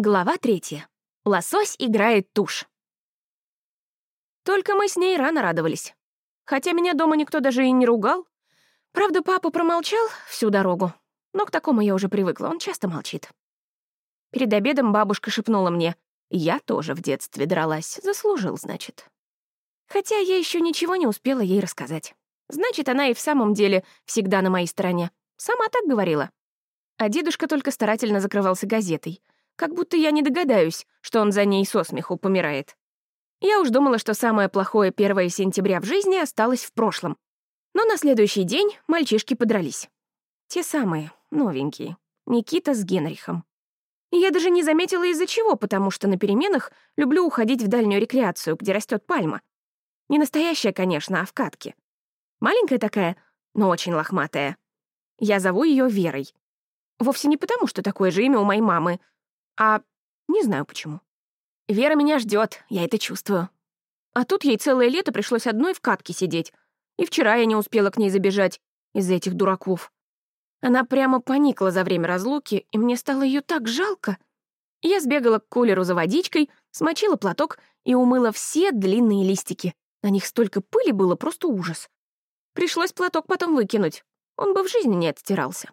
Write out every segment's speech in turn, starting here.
Глава третья. Лосось играет тушь. Только мы с ней рано радовались. Хотя меня дома никто даже и не ругал. Правда, папа промолчал всю дорогу. Но к такому я уже привыкла, он часто молчит. Перед обедом бабушка шепнула мне, «Я тоже в детстве дралась, заслужил, значит». Хотя я еще ничего не успела ей рассказать. Значит, она и в самом деле всегда на моей стороне. Сама так говорила. А дедушка только старательно закрывался газетой, как будто я не догадаюсь, что он за ней со смеху помирает. Я уж думала, что самое плохое 1 сентября в жизни осталось в прошлом. Но на следующий день мальчишки подрались. Те самые, новенькие. Никита с Генрихом. Я даже не заметила из-за чего, потому что на переменах люблю уходить в дальнюю рекреацию, где растет пальма. Не настоящая, конечно, а в катке. Маленькая такая, но очень лохматая. Я зову ее Верой. Вовсе не потому, что такое же имя у моей мамы, а не знаю почему. Вера меня ждет, я это чувствую. А тут ей целое лето пришлось одной в катке сидеть. И вчера я не успела к ней забежать из-за этих дураков. Она прямо поникла за время разлуки, и мне стало ее так жалко. Я сбегала к кулеру за водичкой, смочила платок и умыла все длинные листики. На них столько пыли было, просто ужас. Пришлось платок потом выкинуть. Он бы в жизни не отстирался.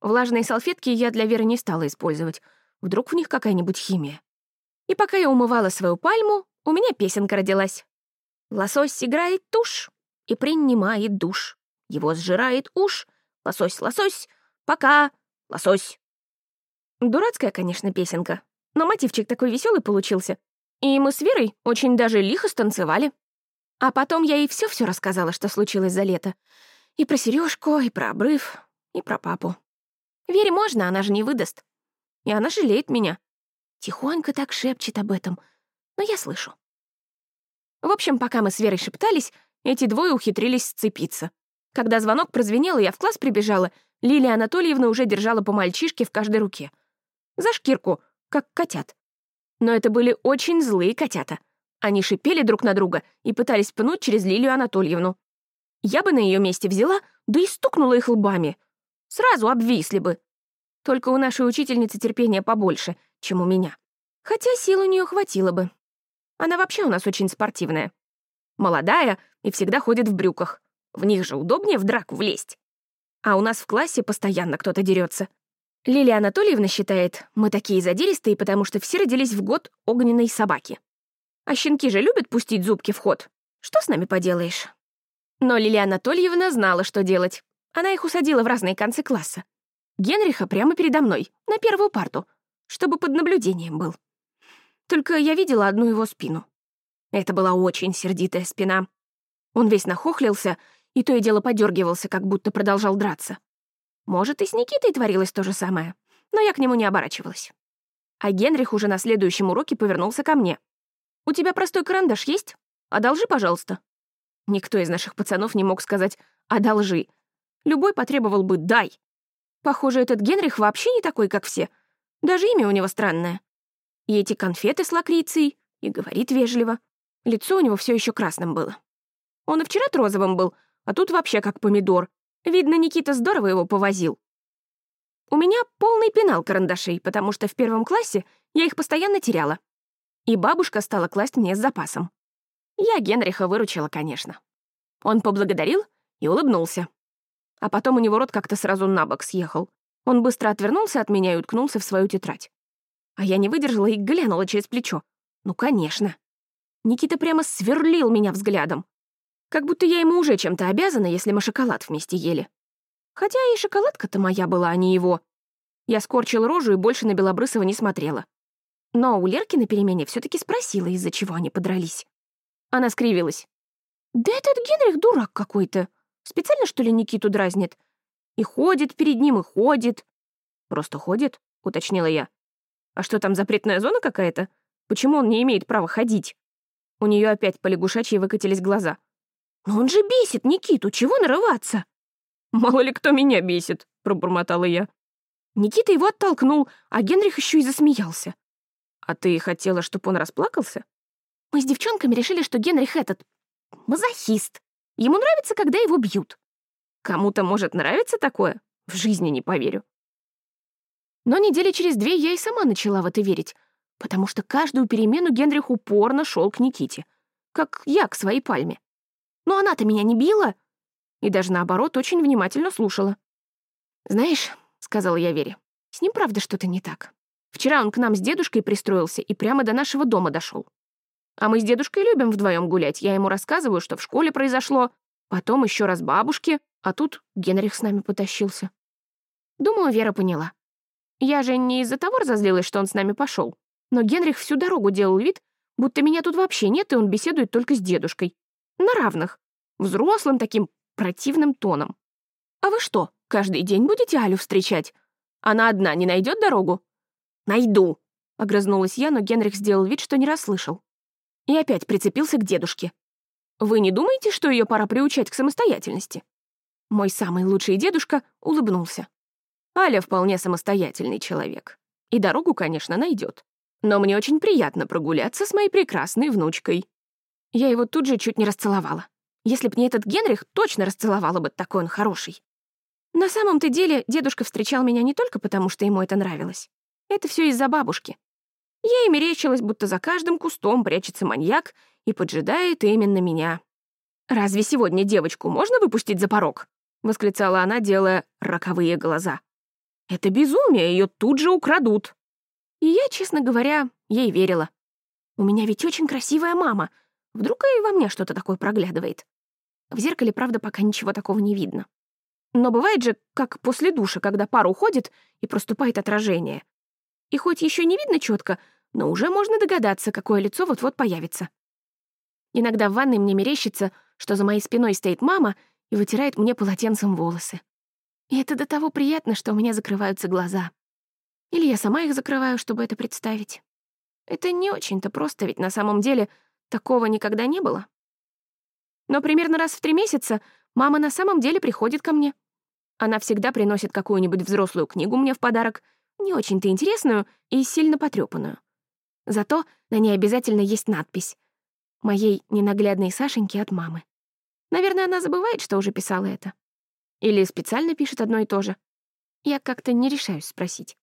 Влажные салфетки я для Веры не стала использовать. Вдруг в них какая-нибудь химия. И пока я умывала свою пальму, у меня песенка родилась. Лосось играет тушь и принимает душ. Его сжирает уж. Лосось, лосось, пока, лосось. Дурацкая, конечно, песенка, но мотивчик такой веселый получился. И мы с Верой очень даже лихо станцевали. А потом я ей все все рассказала, что случилось за лето. И про сережку, и про обрыв, и про папу. Вере можно, она же не выдаст. И она жалеет меня. Тихонько так шепчет об этом, но я слышу. В общем, пока мы с Верой шептались, эти двое ухитрились сцепиться. Когда звонок прозвенел, и я в класс прибежала, Лилия Анатольевна уже держала по мальчишке в каждой руке. За шкирку, как котят. Но это были очень злые котята. Они шипели друг на друга и пытались пнуть через Лилию Анатольевну. Я бы на ее месте взяла, да и стукнула их лбами — Сразу обвисли бы. Только у нашей учительницы терпения побольше, чем у меня. Хотя сил у нее хватило бы. Она вообще у нас очень спортивная. Молодая и всегда ходит в брюках. В них же удобнее в драку влезть. А у нас в классе постоянно кто-то дерется. Лилия Анатольевна считает, мы такие задиристые, потому что все родились в год огненной собаки. А щенки же любят пустить зубки в ход. Что с нами поделаешь? Но Лилия Анатольевна знала, что делать. Она их усадила в разные концы класса. Генриха прямо передо мной, на первую парту, чтобы под наблюдением был. Только я видела одну его спину. Это была очень сердитая спина. Он весь нахохлился и то и дело подергивался, как будто продолжал драться. Может, и с Никитой творилось то же самое, но я к нему не оборачивалась. А Генрих уже на следующем уроке повернулся ко мне. «У тебя простой карандаш есть? Одолжи, пожалуйста». Никто из наших пацанов не мог сказать «одолжи», Любой потребовал бы «дай». Похоже, этот Генрих вообще не такой, как все. Даже имя у него странное. И эти конфеты с лакрицией, и говорит вежливо. Лицо у него все еще красным было. Он и вчера розовым был, а тут вообще как помидор. Видно, Никита здорово его повозил. У меня полный пенал карандашей, потому что в первом классе я их постоянно теряла. И бабушка стала класть мне с запасом. Я Генриха выручила, конечно. Он поблагодарил и улыбнулся. А потом у него рот как-то сразу на бок съехал. Он быстро отвернулся от меня и уткнулся в свою тетрадь. А я не выдержала и глянула через плечо. Ну, конечно. Никита прямо сверлил меня взглядом. Как будто я ему уже чем-то обязана, если мы шоколад вместе ели. Хотя и шоколадка-то моя была, а не его. Я скорчила рожу и больше на Белобрысова не смотрела. Но у Лерки на перемене все таки спросила, из-за чего они подрались. Она скривилась. «Да этот Генрих дурак какой-то. Специально, что ли, Никиту дразнит? И ходит перед ним, и ходит. Просто ходит, уточнила я. А что там, запретная зона какая-то? Почему он не имеет права ходить? У нее опять по выкатились глаза. «Но он же бесит Никиту, чего нарываться?» «Мало ли кто меня бесит», — пробормотала я. Никита его оттолкнул, а Генрих еще и засмеялся. «А ты хотела, чтобы он расплакался?» Мы с девчонками решили, что Генрих этот... мазохист. Ему нравится, когда его бьют. Кому-то может нравиться такое? В жизни не поверю. Но недели через две я и сама начала в это верить, потому что каждую перемену Генрих упорно шел к Никите, как я к своей пальме. Но она-то меня не била, и даже наоборот очень внимательно слушала. «Знаешь», — сказала я Вере, — «с ним правда что-то не так. Вчера он к нам с дедушкой пристроился и прямо до нашего дома дошел. А мы с дедушкой любим вдвоем гулять. Я ему рассказываю, что в школе произошло, потом еще раз бабушке, а тут Генрих с нами потащился. Думаю, Вера поняла. Я же не из-за того разозлилась, что он с нами пошел. Но Генрих всю дорогу делал вид, будто меня тут вообще нет, и он беседует только с дедушкой. На равных. Взрослым таким противным тоном. «А вы что, каждый день будете Алю встречать? Она одна не найдет дорогу?» «Найду», — огрызнулась я, но Генрих сделал вид, что не расслышал. И опять прицепился к дедушке. «Вы не думаете, что ее пора приучать к самостоятельности?» Мой самый лучший дедушка улыбнулся. Аля вполне самостоятельный человек. И дорогу, конечно, найдет. Но мне очень приятно прогуляться с моей прекрасной внучкой. Я его тут же чуть не расцеловала. Если б не этот Генрих, точно расцеловала бы, такой он хороший. На самом-то деле дедушка встречал меня не только потому, что ему это нравилось. Это все из-за бабушки. Ей мерещилось, будто за каждым кустом прячется маньяк и поджидает именно меня. «Разве сегодня девочку можно выпустить за порог?» — восклицала она, делая роковые глаза. «Это безумие, ее тут же украдут». И я, честно говоря, ей верила. У меня ведь очень красивая мама. Вдруг и во мне что-то такое проглядывает. В зеркале, правда, пока ничего такого не видно. Но бывает же, как после душа, когда пар уходит и проступает отражение. И хоть еще не видно четко, но уже можно догадаться, какое лицо вот-вот появится. Иногда в ванной мне мерещится, что за моей спиной стоит мама и вытирает мне полотенцем волосы. И это до того приятно, что у меня закрываются глаза. Или я сама их закрываю, чтобы это представить. Это не очень-то просто, ведь на самом деле такого никогда не было. Но примерно раз в три месяца мама на самом деле приходит ко мне. Она всегда приносит какую-нибудь взрослую книгу мне в подарок, не очень-то интересную и сильно потрёпанную. Зато на ней обязательно есть надпись «Моей ненаглядной Сашеньке от мамы». Наверное, она забывает, что уже писала это. Или специально пишет одно и то же. Я как-то не решаюсь спросить.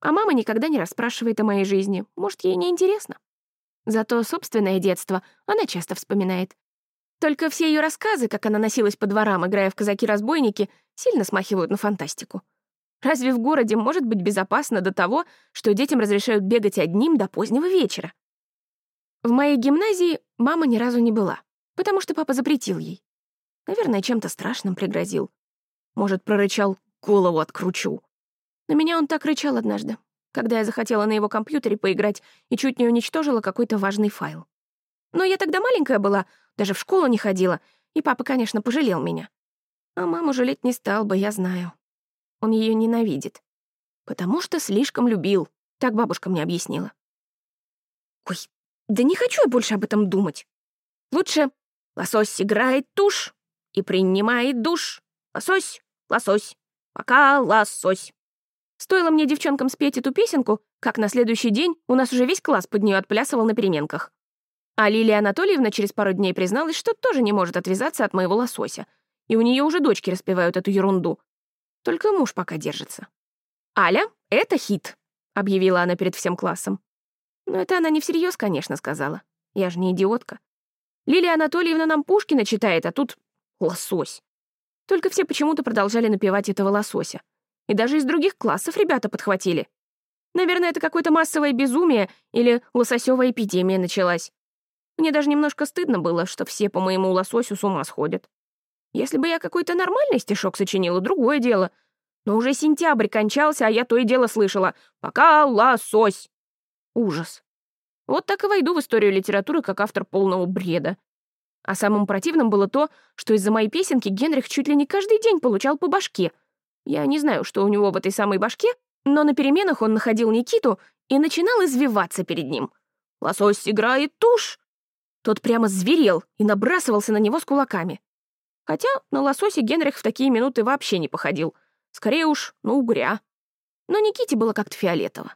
А мама никогда не расспрашивает о моей жизни. Может, ей не интересно. Зато собственное детство она часто вспоминает. Только все ее рассказы, как она носилась по дворам, играя в казаки-разбойники, сильно смахивают на фантастику. Разве в городе может быть безопасно до того, что детям разрешают бегать одним до позднего вечера? В моей гимназии мама ни разу не была, потому что папа запретил ей. Наверное, чем-то страшным пригрозил. Может, прорычал «голову откручу». На меня он так рычал однажды, когда я захотела на его компьютере поиграть и чуть не уничтожила какой-то важный файл. Но я тогда маленькая была, даже в школу не ходила, и папа, конечно, пожалел меня. А маму жалеть не стал бы, я знаю. Он ее ненавидит. Потому что слишком любил, так бабушка мне объяснила. Ой, да не хочу я больше об этом думать. Лучше лосось играет тушь и принимает душ. Лосось, лосось, пока лосось. Стоило мне девчонкам спеть эту песенку, как на следующий день у нас уже весь класс под нее отплясывал на переменках. А Лилия Анатольевна через пару дней призналась, что тоже не может отвязаться от моего лосося. И у нее уже дочки распевают эту ерунду. Только муж пока держится. «Аля, это хит», — объявила она перед всем классом. Но это она не всерьез, конечно, сказала. Я же не идиотка. Лилия Анатольевна нам Пушкина читает, а тут лосось. Только все почему-то продолжали напевать этого лосося. И даже из других классов ребята подхватили. Наверное, это какое-то массовое безумие или лососевая эпидемия началась. Мне даже немножко стыдно было, что все по моему лососю с ума сходят. Если бы я какой-то нормальный стишок сочинила, другое дело. Но уже сентябрь кончался, а я то и дело слышала. «Пока лосось!» Ужас. Вот так и войду в историю литературы как автор полного бреда. А самым противным было то, что из-за моей песенки Генрих чуть ли не каждый день получал по башке — я не знаю, что у него в этой самой башке, но на переменах он находил Никиту и начинал извиваться перед ним. «Лосось играет тушь!» Тот прямо зверел и набрасывался на него с кулаками. Хотя на лосося Генрих в такие минуты вообще не походил. Скорее уж, на угря. Но Никите было как-то фиолетово.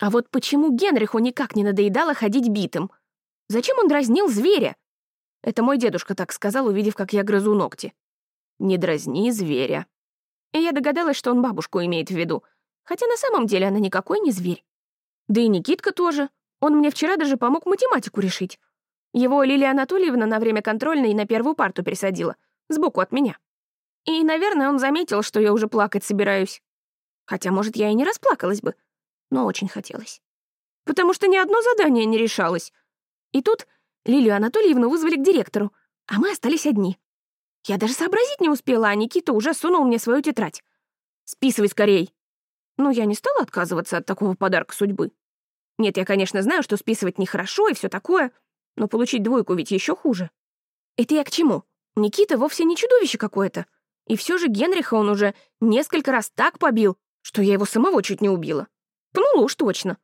А вот почему Генриху никак не надоедало ходить битым? Зачем он дразнил зверя? Это мой дедушка так сказал, увидев, как я грызу ногти. «Не дразни зверя», и я догадалась, что он бабушку имеет в виду. Хотя на самом деле она никакой не зверь. Да и Никитка тоже. Он мне вчера даже помог математику решить. Его Лилия Анатольевна на время контрольной на первую парту пересадила, сбоку от меня. И, наверное, он заметил, что я уже плакать собираюсь. Хотя, может, я и не расплакалась бы, но очень хотелось. Потому что ни одно задание не решалось. И тут Лилию Анатольевну вызвали к директору, а мы остались одни. Я даже сообразить не успела, а Никита уже сунул мне свою тетрадь. «Списывай скорей!» Но я не стала отказываться от такого подарка судьбы. Нет, я, конечно, знаю, что списывать нехорошо и все такое, но получить двойку ведь еще хуже. Это я к чему? Никита вовсе не чудовище какое-то. И все же Генриха он уже несколько раз так побил, что я его самого чуть не убила. Пнула уж точно.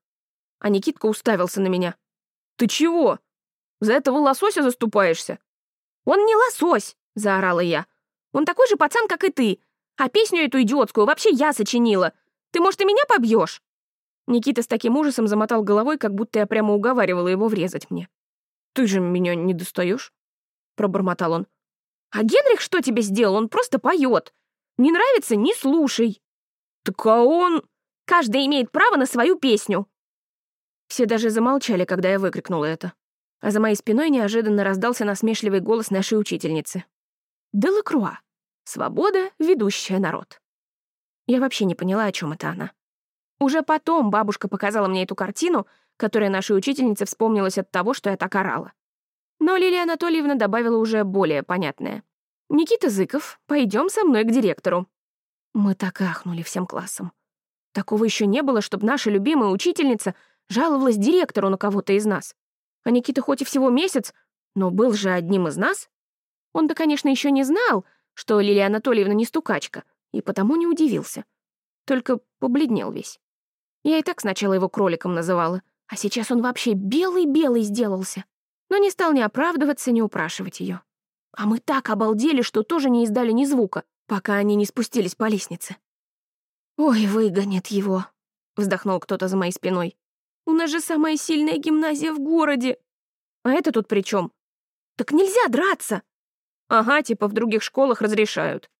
А Никитка уставился на меня. «Ты чего? За этого лосося заступаешься?» «Он не лосось!» — заорала я. «Он такой же пацан, как и ты. А песню эту идиотскую вообще я сочинила. Ты, может, и меня побьешь? Никита с таким ужасом замотал головой, как будто я прямо уговаривала его врезать мне. «Ты же меня не достаешь? пробормотал он. «А Генрих что тебе сделал? Он просто поет. Не нравится — не слушай». «Так а он...» «Каждый имеет право на свою песню». Все даже замолчали, когда я выкрикнула это. А за моей спиной неожиданно раздался насмешливый голос нашей учительницы. «Делакруа. Свобода, ведущая народ». Я вообще не поняла, о чем это она. Уже потом бабушка показала мне эту картину, которая нашей учительнице вспомнилась от того, что я так орала. Но Лилия Анатольевна добавила уже более понятное. «Никита Зыков, пойдем со мной к директору». Мы так ахнули всем классом. Такого еще не было, чтобы наша любимая учительница жаловалась директору на кого-то из нас. А Никита хоть и всего месяц, но был же одним из нас. Он-то, конечно, еще не знал, что Лилия Анатольевна не стукачка, и потому не удивился. Только побледнел весь. Я и так сначала его кроликом называла, а сейчас он вообще белый-белый сделался. Но не стал ни оправдываться, ни упрашивать ее. А мы так обалдели, что тоже не издали ни звука, пока они не спустились по лестнице. «Ой, выгонят его», — вздохнул кто-то за моей спиной. «У нас же самая сильная гимназия в городе». «А это тут при чем? «Так нельзя драться!» «Ага, типа в других школах разрешают».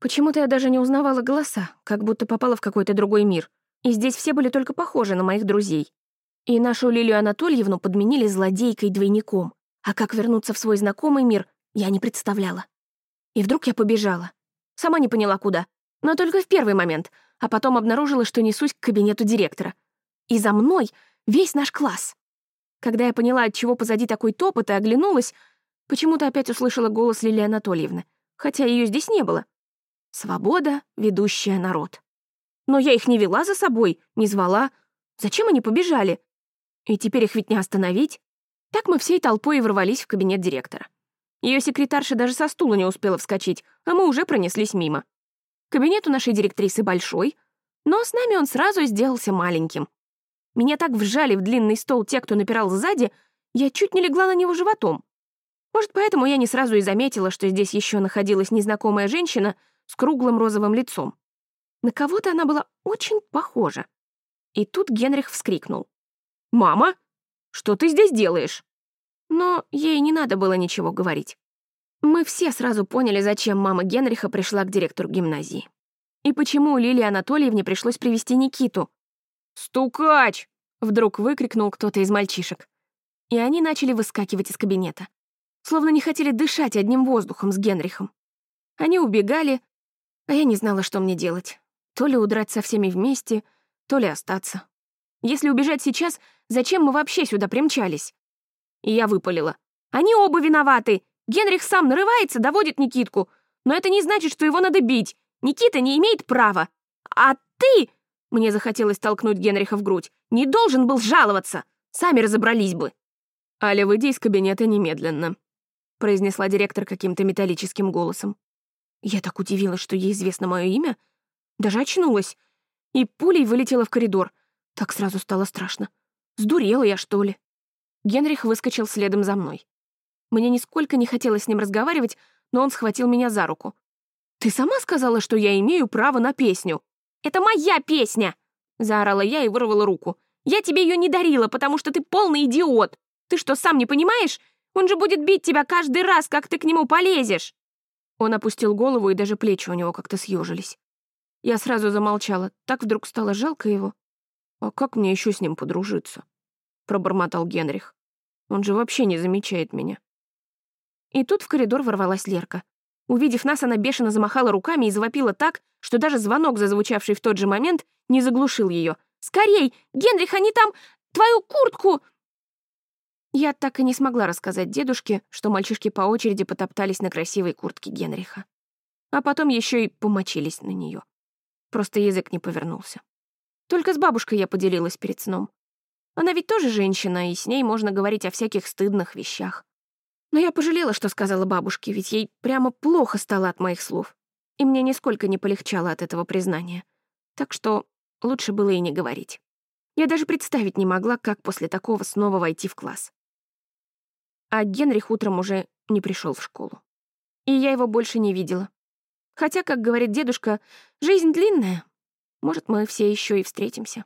Почему-то я даже не узнавала голоса, как будто попала в какой-то другой мир и здесь все были только похожи на моих друзей. И нашу Лилию Анатольевну подменили злодейкой-двойником, а как вернуться в свой знакомый мир, я не представляла. И вдруг я побежала. Сама не поняла, куда, но только в первый момент, а потом обнаружила, что несусь к кабинету директора. И за мной весь наш класс. Когда я поняла, от чего позади такой топот, и оглянулась, почему-то опять услышала голос Лилии Анатольевны, хотя ее здесь не было. «Свобода, ведущая народ». Но я их не вела за собой, не звала. Зачем они побежали? И теперь их ведь не остановить. Так мы всей толпой и ворвались в кабинет директора. Ее секретарша даже со стула не успела вскочить, а мы уже пронеслись мимо. Кабинет у нашей директрисы большой, но с нами он сразу сделался маленьким. Меня так вжали в длинный стол те, кто напирал сзади, я чуть не легла на него животом. Может, поэтому я не сразу и заметила, что здесь еще находилась незнакомая женщина с круглым розовым лицом. На кого-то она была очень похожа. И тут Генрих вскрикнул. «Мама, что ты здесь делаешь?» Но ей не надо было ничего говорить. Мы все сразу поняли, зачем мама Генриха пришла к директору гимназии. И почему Лилии Анатольевне пришлось привести Никиту. «Стукач!» — вдруг выкрикнул кто-то из мальчишек. И они начали выскакивать из кабинета. Словно не хотели дышать одним воздухом с Генрихом. Они убегали, а я не знала, что мне делать. То ли удрать со всеми вместе, то ли остаться. Если убежать сейчас, зачем мы вообще сюда примчались? И я выпалила. Они оба виноваты. Генрих сам нарывается, доводит Никитку. Но это не значит, что его надо бить. Никита не имеет права. А ты... Мне захотелось толкнуть Генриха в грудь. Не должен был жаловаться. Сами разобрались бы. «Аля, выйди из кабинета немедленно», — произнесла директор каким-то металлическим голосом. Я так удивилась, что ей известно мое имя, даже очнулась. И пулей вылетела в коридор. Так сразу стало страшно. Сдурела я, что ли? Генрих выскочил следом за мной. Мне нисколько не хотелось с ним разговаривать, но он схватил меня за руку. «Ты сама сказала, что я имею право на песню?» «Это моя песня!» — заорала я и вырвала руку. «Я тебе ее не дарила, потому что ты полный идиот! Ты что, сам не понимаешь? Он же будет бить тебя каждый раз, как ты к нему полезешь!» Он опустил голову, и даже плечи у него как-то съежились. Я сразу замолчала, так вдруг стало жалко его. «А как мне еще с ним подружиться?» — пробормотал Генрих. «Он же вообще не замечает меня». И тут в коридор ворвалась Лерка. Увидев нас, она бешено замахала руками и завопила так, что даже звонок, зазвучавший в тот же момент, не заглушил ее. «Скорей! Генрих, они там! Твою куртку!» Я так и не смогла рассказать дедушке, что мальчишки по очереди потоптались на красивой куртке Генриха. А потом еще и помочились на нее. Просто язык не повернулся. Только с бабушкой я поделилась перед сном. Она ведь тоже женщина, и с ней можно говорить о всяких стыдных вещах. Но я пожалела, что сказала бабушке, ведь ей прямо плохо стало от моих слов. И мне нисколько не полегчало от этого признания. Так что лучше было и не говорить. Я даже представить не могла, как после такого снова войти в класс. А Генрих утром уже не пришел в школу. И я его больше не видела. Хотя, как говорит дедушка, жизнь длинная. Может, мы все еще и встретимся.